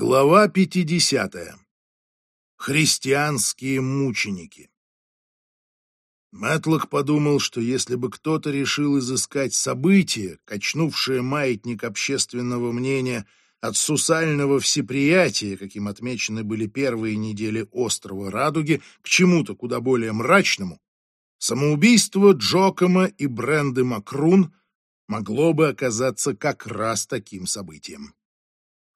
Глава 50. Христианские мученики. Мэтлок подумал, что если бы кто-то решил изыскать событие, качнувшее маятник общественного мнения от сусального всеприятия, каким отмечены были первые недели острова Радуги, к чему-то куда более мрачному, самоубийство Джокома и Бренды Макрун могло бы оказаться как раз таким событием.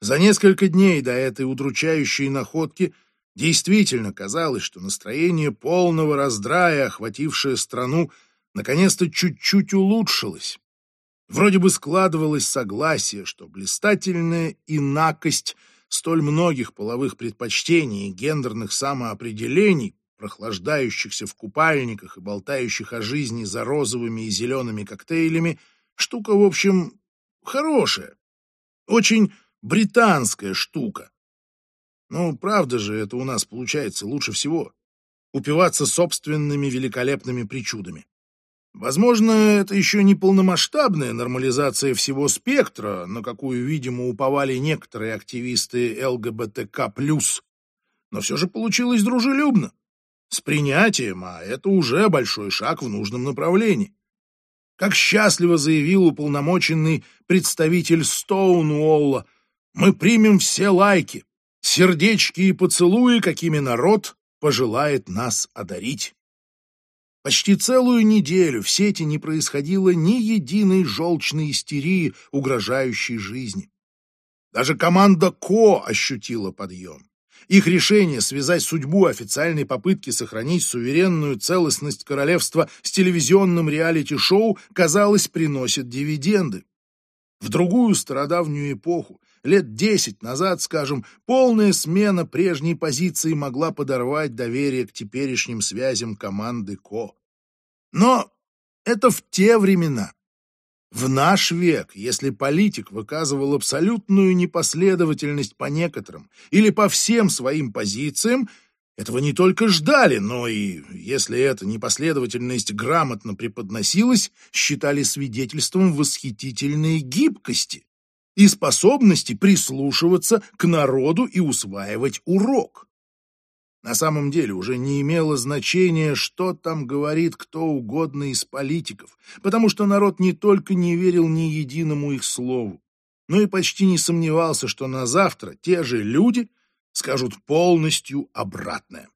За несколько дней до этой удручающей находки действительно казалось, что настроение полного раздрая, охватившее страну, наконец-то чуть-чуть улучшилось. Вроде бы складывалось согласие, что блистательная инакость столь многих половых предпочтений и гендерных самоопределений, прохлаждающихся в купальниках и болтающих о жизни за розовыми и зелеными коктейлями, штука, в общем, хорошая. Очень британская штука. Ну, правда же, это у нас получается лучше всего. Упиваться собственными великолепными причудами. Возможно, это еще не полномасштабная нормализация всего спектра, на какую, видимо, уповали некоторые активисты ЛГБТК+, но все же получилось дружелюбно, с принятием, а это уже большой шаг в нужном направлении. Как счастливо заявил уполномоченный представитель Стоунуолла, мы примем все лайки, сердечки и поцелуи, какими народ пожелает нас одарить. Почти целую неделю в сети не происходило ни единой желчной истерии, угрожающей жизни. Даже команда КО ощутила подъем. Их решение связать судьбу официальной попытки сохранить суверенную целостность королевства с телевизионным реалити-шоу, казалось, приносит дивиденды. В другую стародавнюю эпоху, лет десять назад, скажем, полная смена прежней позиции могла подорвать доверие к теперешним связям команды КО. Но это в те времена. В наш век, если политик выказывал абсолютную непоследовательность по некоторым или по всем своим позициям, этого не только ждали, но и, если эта непоследовательность грамотно преподносилась, считали свидетельством восхитительной гибкости и способности прислушиваться к народу и усваивать урок. На самом деле уже не имело значения, что там говорит кто угодно из политиков, потому что народ не только не верил ни единому их слову, но и почти не сомневался, что на завтра те же люди скажут полностью обратное.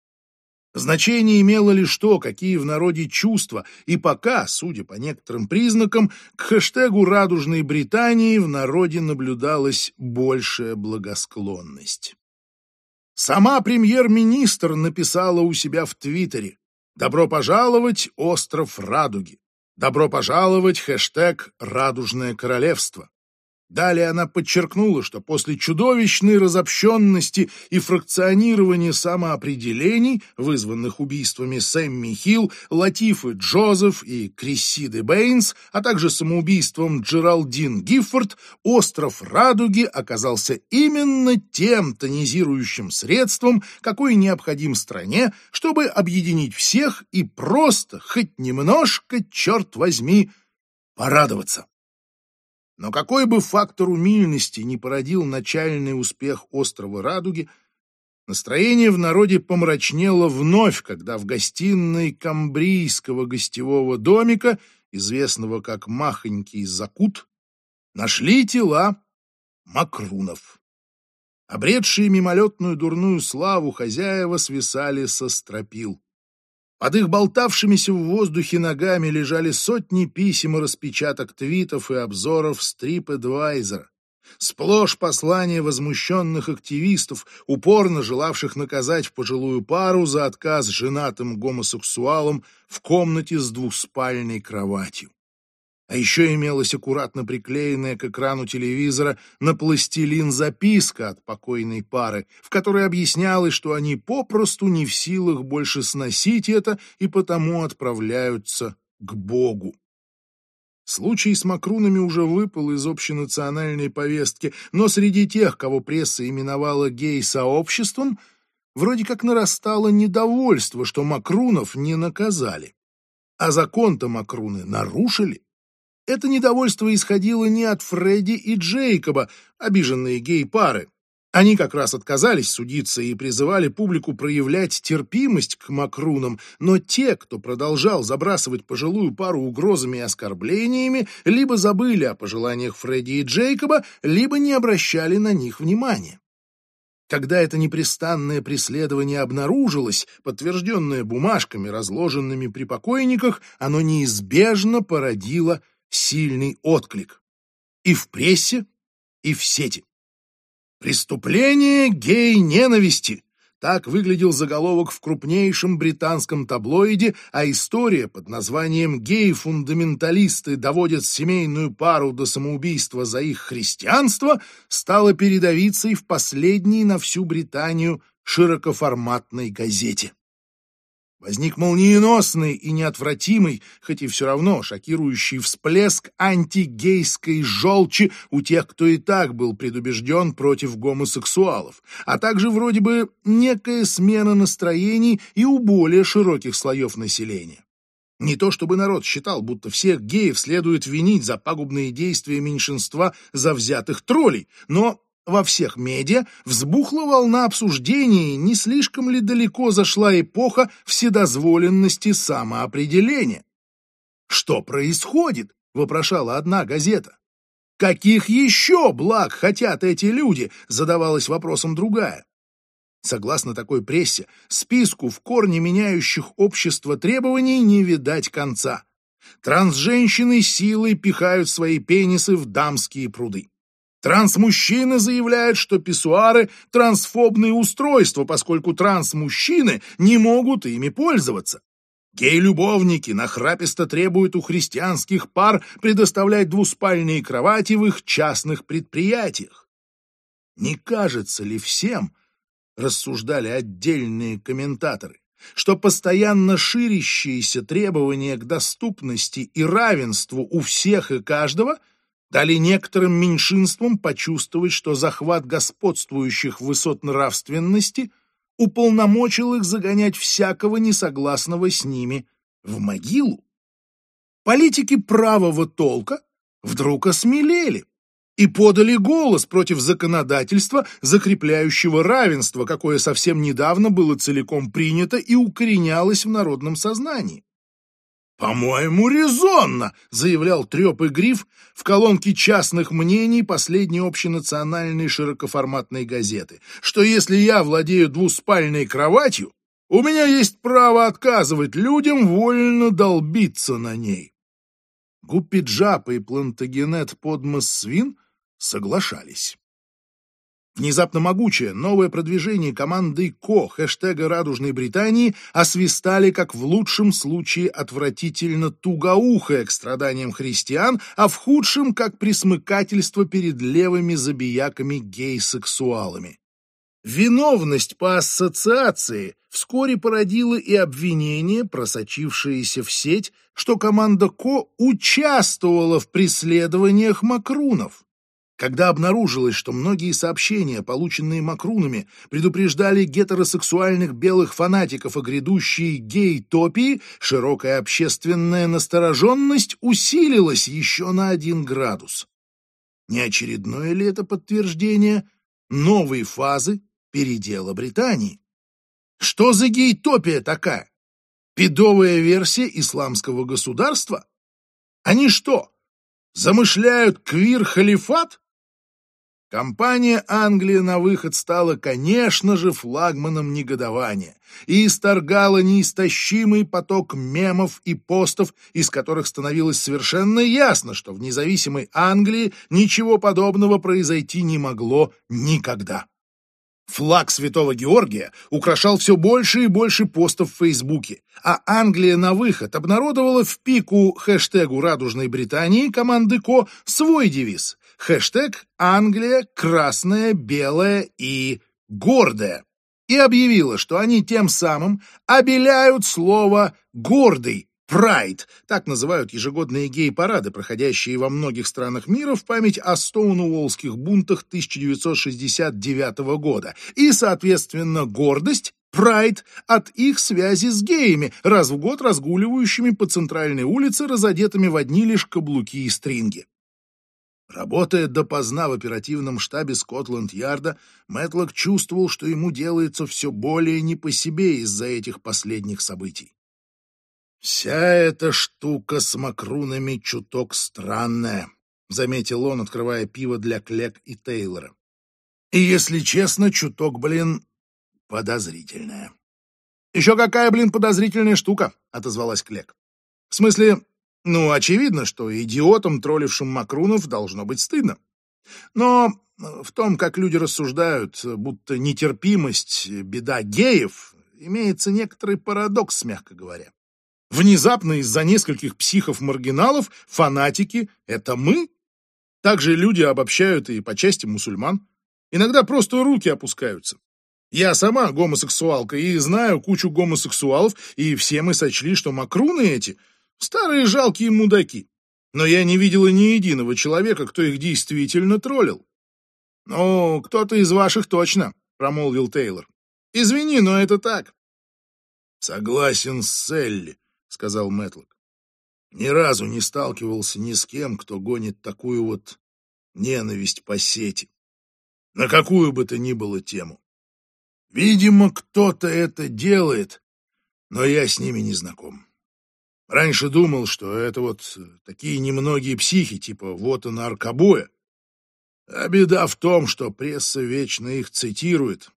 Значение имело лишь то, какие в народе чувства, и пока, судя по некоторым признакам, к хэштегу «Радужной Британии» в народе наблюдалась большая благосклонность. Сама премьер-министр написала у себя в Твиттере «Добро пожаловать, остров Радуги! Добро пожаловать, хэштег «Радужное королевство!» Далее она подчеркнула, что после чудовищной разобщенности и фракционирования самоопределений, вызванных убийствами Сэмми Хилл, Латифы Джозеф и Криссиды Бэйнс, а также самоубийством Джералдин Гиффорд, остров Радуги оказался именно тем тонизирующим средством, какой необходим стране, чтобы объединить всех и просто, хоть немножко, черт возьми, порадоваться. Но какой бы фактор умильности не породил начальный успех острова Радуги, настроение в народе помрачнело вновь, когда в гостиной камбрийского гостевого домика, известного как Махонький Закут, нашли тела макрунов. Обретшие мимолетную дурную славу хозяева свисали со стропил. Под их болтавшимися в воздухе ногами лежали сотни писем и распечаток твитов и обзоров стрип-эдвайзера. Сплошь послания возмущенных активистов, упорно желавших наказать пожилую пару за отказ женатым гомосексуалам в комнате с двуспальной кроватью. А еще имелась аккуратно приклеенная к экрану телевизора на пластилин записка от покойной пары, в которой объяснялось, что они попросту не в силах больше сносить это и потому отправляются к Богу. Случай с макрунами уже выпал из общенациональной повестки, но среди тех, кого пресса именовала гей-сообществом, вроде как нарастало недовольство, что макрунов не наказали. А закон-то макруны нарушили. Это недовольство исходило не от Фредди и Джейкоба, обиженные гей-пары, Они как раз отказались судиться и призывали публику проявлять терпимость к макрунам, но те, кто продолжал забрасывать пожилую пару угрозами и оскорблениями, либо забыли о пожеланиях Фредди и Джейкоба, либо не обращали на них внимания. Когда это непрестанное преследование обнаружилось, подтвержденное бумажками, разложенными при покойниках, оно неизбежно породило сильный отклик. И в прессе, и в сети. «Преступление гей-ненависти!» Так выглядел заголовок в крупнейшем британском таблоиде, а история под названием «Гей-фундаменталисты доводят семейную пару до самоубийства за их христианство» стала передовицей в последней на всю Британию широкоформатной газете возник молниеносный и неотвратимый, хоть и все равно шокирующий всплеск антигейской желчи у тех, кто и так был предубежден против гомосексуалов, а также вроде бы некая смена настроений и у более широких слоев населения. Не то чтобы народ считал, будто всех геев следует винить за пагубные действия меньшинства завзятых троллей, но во всех медиа взбухла волна обсуждений, не слишком ли далеко зашла эпоха вседозволенности самоопределения. «Что происходит?» — вопрошала одна газета. «Каких еще благ хотят эти люди?» — задавалась вопросом другая. Согласно такой прессе, списку в корне меняющих общество требований не видать конца. Трансженщины силой пихают свои пенисы в дамские пруды. Трансмужчины заявляют, что писсуары – трансфобные устройства, поскольку трансмужчины не могут ими пользоваться. Гей-любовники нахраписто требуют у христианских пар предоставлять двуспальные кровати в их частных предприятиях. Не кажется ли всем, рассуждали отдельные комментаторы, что постоянно ширящиеся требования к доступности и равенству у всех и каждого – дали некоторым меньшинствам почувствовать, что захват господствующих высот нравственности уполномочил их загонять всякого несогласного с ними в могилу. Политики правого толка вдруг осмелели и подали голос против законодательства, закрепляющего равенство, какое совсем недавно было целиком принято и укоренялось в народном сознании. «По-моему, резонно», — заявлял Треп и Гриф в колонке частных мнений последней общенациональной широкоформатной газеты, что если я владею двуспальной кроватью, у меня есть право отказывать людям вольно долбиться на ней. Гуппи Джапа и Плантагенет Подмас Свин соглашались. Внезапно могучее новое продвижение команды КО хэштега «Радужной Британии» освистали как в лучшем случае отвратительно тугоухое к страданиям христиан, а в худшем как присмыкательство перед левыми забияками гей-сексуалами. Виновность по ассоциации вскоре породила и обвинение, просочившееся в сеть, что команда КО участвовала в преследованиях макрунов. Когда обнаружилось, что многие сообщения, полученные макрунами, предупреждали гетеросексуальных белых фанатиков о грядущей гей-топии, широкая общественная настороженность усилилась еще на один градус. Не очередное ли это подтверждение новой фазы передела Британии? Что за гей-топия такая? Педовая версия исламского государства? Они что, замышляют квир-халифат? Компания «Англия на выход» стала, конечно же, флагманом негодования и исторгала неистощимый поток мемов и постов, из которых становилось совершенно ясно, что в независимой Англии ничего подобного произойти не могло никогда. Флаг Святого Георгия украшал все больше и больше постов в Фейсбуке, а Англия на выход обнародовала в пику хэштегу «Радужной Британии» команды КО свой девиз хэштег «Англия красная, белая и гордая» и объявила, что они тем самым обеляют слово «гордый», Прайд, так называют ежегодные гей-парады, проходящие во многих странах мира в память о Стоунуоллских бунтах 1969 года, и, соответственно, гордость, прайд от их связи с геями, раз в год разгуливающими по центральной улице, разодетыми в одни лишь каблуки и стринги. Работая допоздна в оперативном штабе Скотланд-Ярда, Мэтлок чувствовал, что ему делается все более не по себе из-за этих последних событий. «Вся эта штука с макрунами чуток странная», — заметил он, открывая пиво для Клек и Тейлора. «И, если честно, чуток, блин, подозрительная». «Еще какая, блин, подозрительная штука», — отозвалась Клек. «В смысле, ну, очевидно, что идиотам, троллившим Макрунов, должно быть стыдно. Но в том, как люди рассуждают, будто нетерпимость — беда геев, имеется некоторый парадокс, мягко говоря. Внезапно из-за нескольких психов-маргиналов фанатики — это мы? Также люди обобщают и по части мусульман. Иногда просто руки опускаются. Я сама гомосексуалка и знаю кучу гомосексуалов, и все мы сочли, что макруны эти — Старые жалкие мудаки. Но я не видела ни единого человека, кто их действительно троллил. «Ну, кто-то из ваших точно», — промолвил Тейлор. «Извини, но это так». «Согласен с Селли», — сказал Мэтлок. «Ни разу не сталкивался ни с кем, кто гонит такую вот ненависть по сети. На какую бы то ни было тему. Видимо, кто-то это делает, но я с ними не знаком. Раньше думал, что это вот такие немногие психи, типа вот он аркобоя. А беда в том, что пресса вечно их цитирует,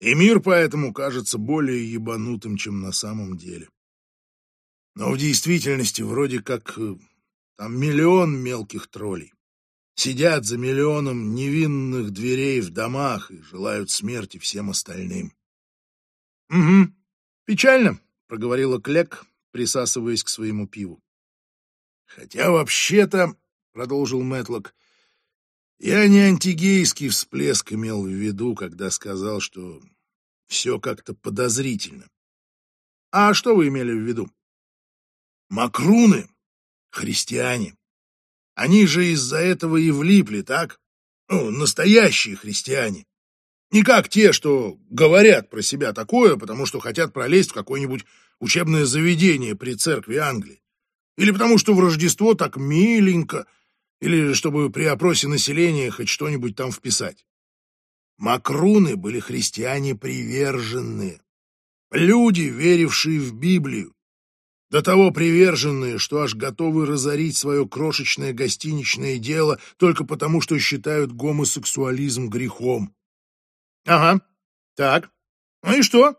и мир поэтому кажется более ебанутым, чем на самом деле. Но в действительности вроде как э, там миллион мелких троллей. Сидят за миллионом невинных дверей в домах и желают смерти всем остальным. — Угу, печально, — проговорила Клек, присасываясь к своему пиву. «Хотя вообще-то, — продолжил Мэтлок, — я не антигейский всплеск имел в виду, когда сказал, что все как-то подозрительно. А что вы имели в виду? Макруны, христиане. Они же из-за этого и влипли, так? Ну, настоящие христиане. Не как те, что говорят про себя такое, потому что хотят пролезть в какой-нибудь учебное заведение при церкви Англии. Или потому что в Рождество так миленько, или чтобы при опросе населения хоть что-нибудь там вписать. Макруны были христиане приверженные, люди, верившие в Библию, до того приверженные, что аж готовы разорить свое крошечное гостиничное дело только потому, что считают гомосексуализм грехом. Ага, так, ну и что?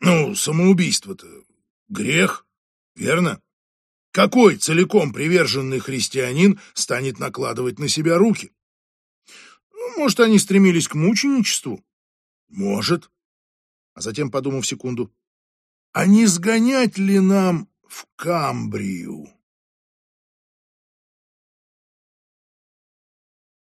Ну, самоубийство-то грех, верно? Какой целиком приверженный христианин станет накладывать на себя руки? Ну, может, они стремились к мученичеству? Может. А затем, подумав секунду, а не сгонять ли нам в Камбрию?